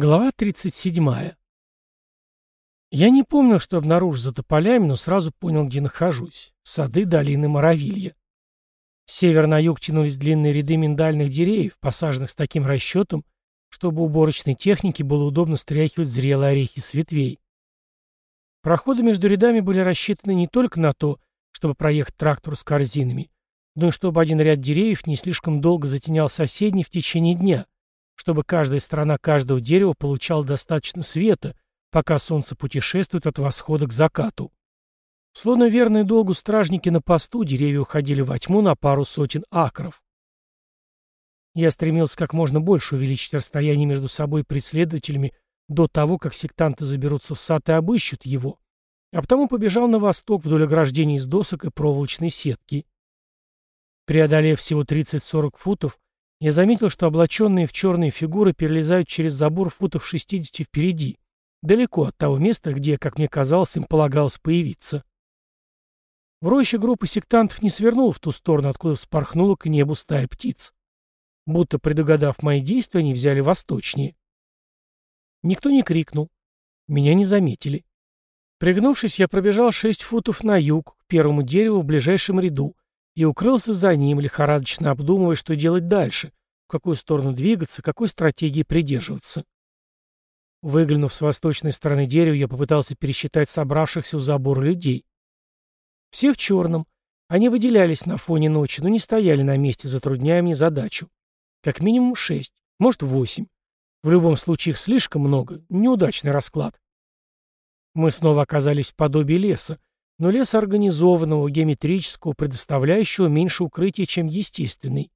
Глава 37. Я не помнил, что обнаружил за тополями, но сразу понял, где нахожусь. Сады долины Моровилья. С севера на юг тянулись длинные ряды миндальных деревьев, посаженных с таким расчетом, чтобы уборочной технике было удобно стряхивать зрелые орехи с ветвей. Проходы между рядами были рассчитаны не только на то, чтобы проехать трактор с корзинами, но и чтобы один ряд деревьев не слишком долго затенял соседний в течение дня — чтобы каждая сторона каждого дерева получала достаточно света, пока солнце путешествует от восхода к закату. Словно верные долгу стражники на посту, деревья уходили во тьму на пару сотен акров. Я стремился как можно больше увеличить расстояние между собой и преследователями до того, как сектанты заберутся в сад и обыщут его, а потому побежал на восток вдоль ограждений из досок и проволочной сетки. Преодолев всего 30-40 футов, я заметил, что облаченные в черные фигуры перелезают через забор футов 60 впереди, далеко от того места, где, как мне казалось, им полагалось появиться. В роще группа сектантов не свернула в ту сторону, откуда вспорхнула к небу стая птиц. Будто предугадав мои действия, они взяли восточнее. Никто не крикнул. Меня не заметили. Пригнувшись, я пробежал шесть футов на юг, к первому дереву в ближайшем ряду, и укрылся за ним, лихорадочно обдумывая, что делать дальше, в какую сторону двигаться, какой стратегии придерживаться. Выглянув с восточной стороны дерева, я попытался пересчитать собравшихся у забора людей. Все в черном. Они выделялись на фоне ночи, но не стояли на месте, затрудняя мне задачу. Как минимум шесть, может восемь. В любом случае их слишком много, неудачный расклад. Мы снова оказались в подобии леса, но лес организованного, геометрического, предоставляющего меньше укрытия, чем естественный.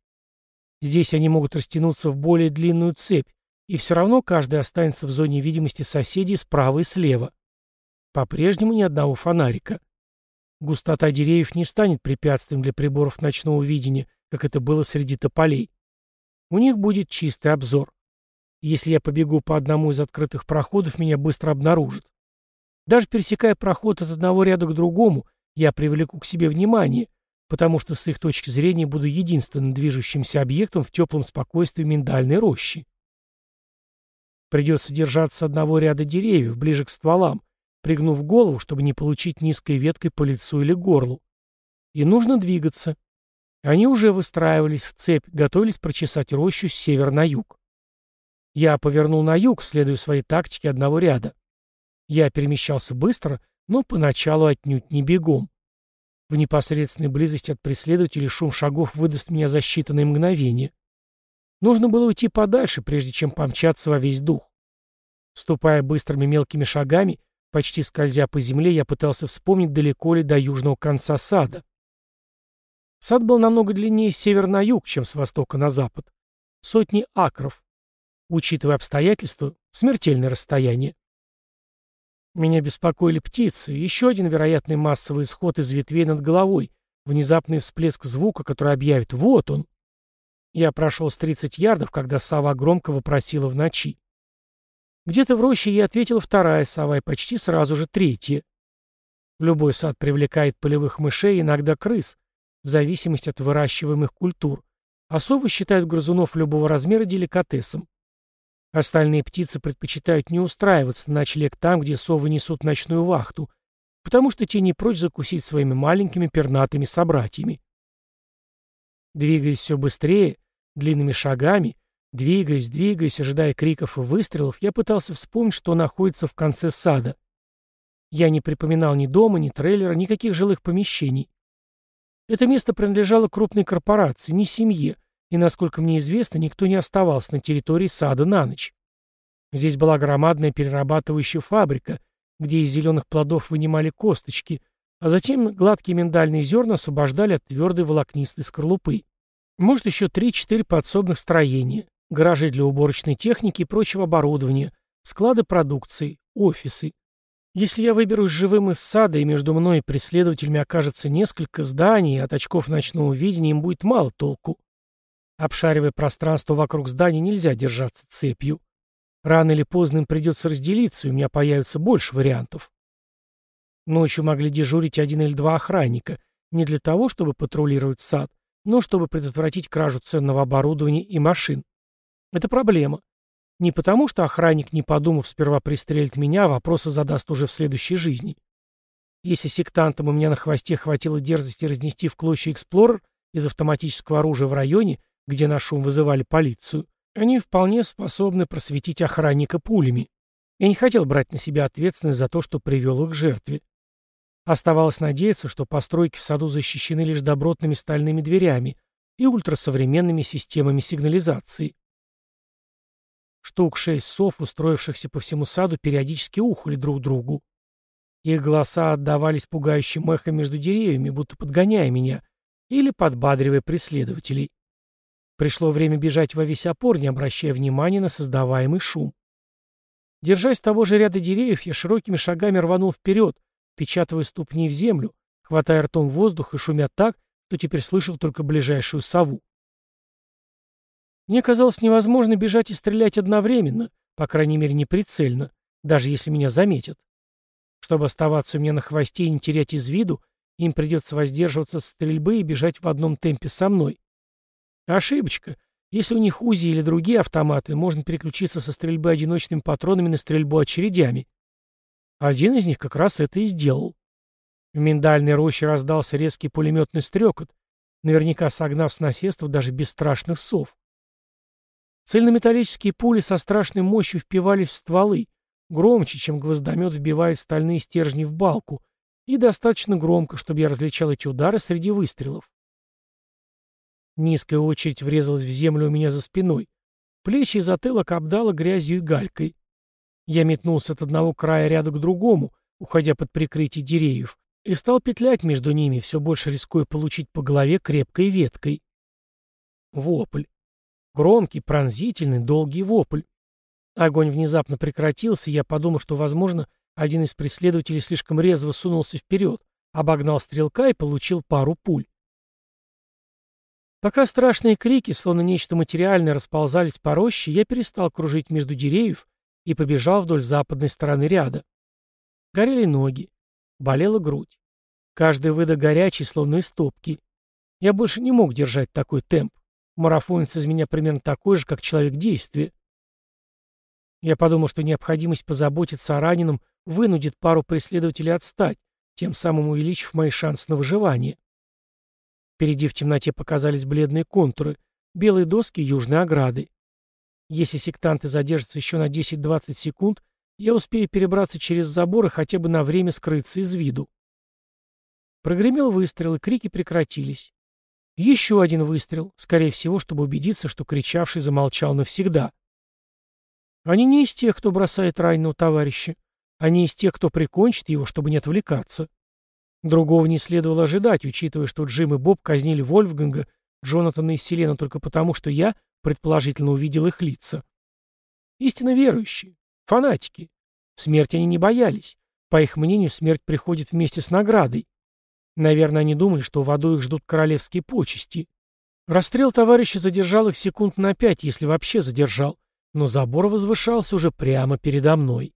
Здесь они могут растянуться в более длинную цепь, и все равно каждый останется в зоне видимости соседей справа и слева. По-прежнему ни одного фонарика. Густота деревьев не станет препятствием для приборов ночного видения, как это было среди тополей. У них будет чистый обзор. Если я побегу по одному из открытых проходов, меня быстро обнаружат. Даже пересекая проход от одного ряда к другому, я привлеку к себе внимание, потому что с их точки зрения буду единственным движущимся объектом в теплом спокойствии миндальной рощи. Придется держаться одного ряда деревьев, ближе к стволам, пригнув голову, чтобы не получить низкой веткой по лицу или горлу. И нужно двигаться. Они уже выстраивались в цепь, готовились прочесать рощу с севера на юг. Я повернул на юг, следуя своей тактике одного ряда. Я перемещался быстро, но поначалу отнюдь не бегом. В непосредственной близости от преследователей шум шагов выдаст меня за считанные мгновения. Нужно было уйти подальше, прежде чем помчаться во весь дух. Ступая быстрыми мелкими шагами, почти скользя по земле, я пытался вспомнить, далеко ли до южного конца сада. Сад был намного длиннее с севера на юг, чем с востока на запад. Сотни акров. Учитывая обстоятельства, смертельное расстояние. Меня беспокоили птицы, еще один вероятный массовый исход из ветвей над головой, внезапный всплеск звука, который объявит «Вот он!». Я прошел с 30 ярдов, когда сова громко вопросила в ночи. Где-то в роще ей ответила вторая сова и почти сразу же третья. Любой сад привлекает полевых мышей, иногда крыс, в зависимости от выращиваемых культур. А совы считают грызунов любого размера деликатесом. Остальные птицы предпочитают не устраиваться на ночлег там, где совы несут ночную вахту, потому что те не прочь закусить своими маленькими пернатыми собратьями. Двигаясь все быстрее, длинными шагами, двигаясь, двигаясь, ожидая криков и выстрелов, я пытался вспомнить, что находится в конце сада. Я не припоминал ни дома, ни трейлера, никаких жилых помещений. Это место принадлежало крупной корпорации, не семье, и, насколько мне известно, никто не оставался на территории сада на ночь. Здесь была громадная перерабатывающая фабрика, где из зеленых плодов вынимали косточки, а затем гладкие миндальные зерна освобождали от твердой волокнистой скорлупы. Может, еще три-четыре подсобных строения, гаражи для уборочной техники и прочего оборудования, склады продукции, офисы. Если я выберусь живым из сада, и между мной и преследователями окажется несколько зданий, от очков ночного видения им будет мало толку. Обшаривая пространство вокруг здания, нельзя держаться цепью. Рано или поздно им придется разделиться, и у меня появится больше вариантов. Ночью могли дежурить один или два охранника, не для того, чтобы патрулировать сад, но чтобы предотвратить кражу ценного оборудования и машин. Это проблема. Не потому, что охранник, не подумав, сперва пристрелит меня, а вопросы задаст уже в следующей жизни. Если сектантам у меня на хвосте хватило дерзости разнести в клочья эксплорер из автоматического оружия в районе, где на шум вызывали полицию, они вполне способны просветить охранника пулями. Я не хотел брать на себя ответственность за то, что привел их к жертве. Оставалось надеяться, что постройки в саду защищены лишь добротными стальными дверями и ультрасовременными системами сигнализации. Штук шесть сов, устроившихся по всему саду, периодически ухали друг другу. Их голоса отдавались пугающим эхом между деревьями, будто подгоняя меня, или подбадривая преследователей. Пришло время бежать во весь опор, не обращая внимания на создаваемый шум. Держась того же ряда деревьев, я широкими шагами рванул вперед, печатывая ступни в землю, хватая ртом воздух и шумя так, что теперь слышал только ближайшую сову. Мне казалось невозможно бежать и стрелять одновременно, по крайней мере не прицельно, даже если меня заметят. Чтобы оставаться у меня на хвосте и не терять из виду, им придется воздерживаться от стрельбы и бежать в одном темпе со мной. Ошибочка. Если у них УЗИ или другие автоматы, можно переключиться со стрельбы одиночными патронами на стрельбу очередями. Один из них как раз это и сделал. В миндальной роще раздался резкий пулеметный стрекот, наверняка согнав с насестов даже бесстрашных сов. Цельнометаллические пули со страшной мощью впивались в стволы, громче, чем гвоздомет вбивает стальные стержни в балку, и достаточно громко, чтобы я различал эти удары среди выстрелов. Низкая очередь врезалась в землю у меня за спиной. Плечи и затылок обдало грязью и галькой. Я метнулся от одного края ряда к другому, уходя под прикрытие деревьев, и стал петлять между ними, все больше рискуя получить по голове крепкой веткой. Вопль. Громкий, пронзительный, долгий вопль. Огонь внезапно прекратился, и я подумал, что, возможно, один из преследователей слишком резво сунулся вперед, обогнал стрелка и получил пару пуль. Пока страшные крики, словно нечто материальное, расползались по роще, я перестал кружить между деревьев и побежал вдоль западной стороны ряда. Горели ноги, болела грудь. Каждый выдох горячий, словно из топки. Я больше не мог держать такой темп. Марафонец из меня примерно такой же, как человек действия. Я подумал, что необходимость позаботиться о раненом вынудит пару преследователей отстать, тем самым увеличив мои шансы на выживание. Впереди в темноте показались бледные контуры, белые доски южной ограды. Если сектанты задержатся еще на 10-20 секунд, я успею перебраться через забор и хотя бы на время скрыться из виду. Прогремел выстрел, и крики прекратились. Еще один выстрел, скорее всего, чтобы убедиться, что кричавший замолчал навсегда. Они не из тех, кто бросает раненого товарища. Они из тех, кто прикончит его, чтобы не отвлекаться. Другого не следовало ожидать, учитывая, что Джим и Боб казнили Вольфганга, Джонатана и Селену только потому, что я, предположительно, увидел их лица. Истинно верующие, фанатики. Смерти они не боялись. По их мнению, смерть приходит вместе с наградой. Наверное, они думали, что в аду их ждут королевские почести. Расстрел товарища задержал их секунд на пять, если вообще задержал, но забор возвышался уже прямо передо мной.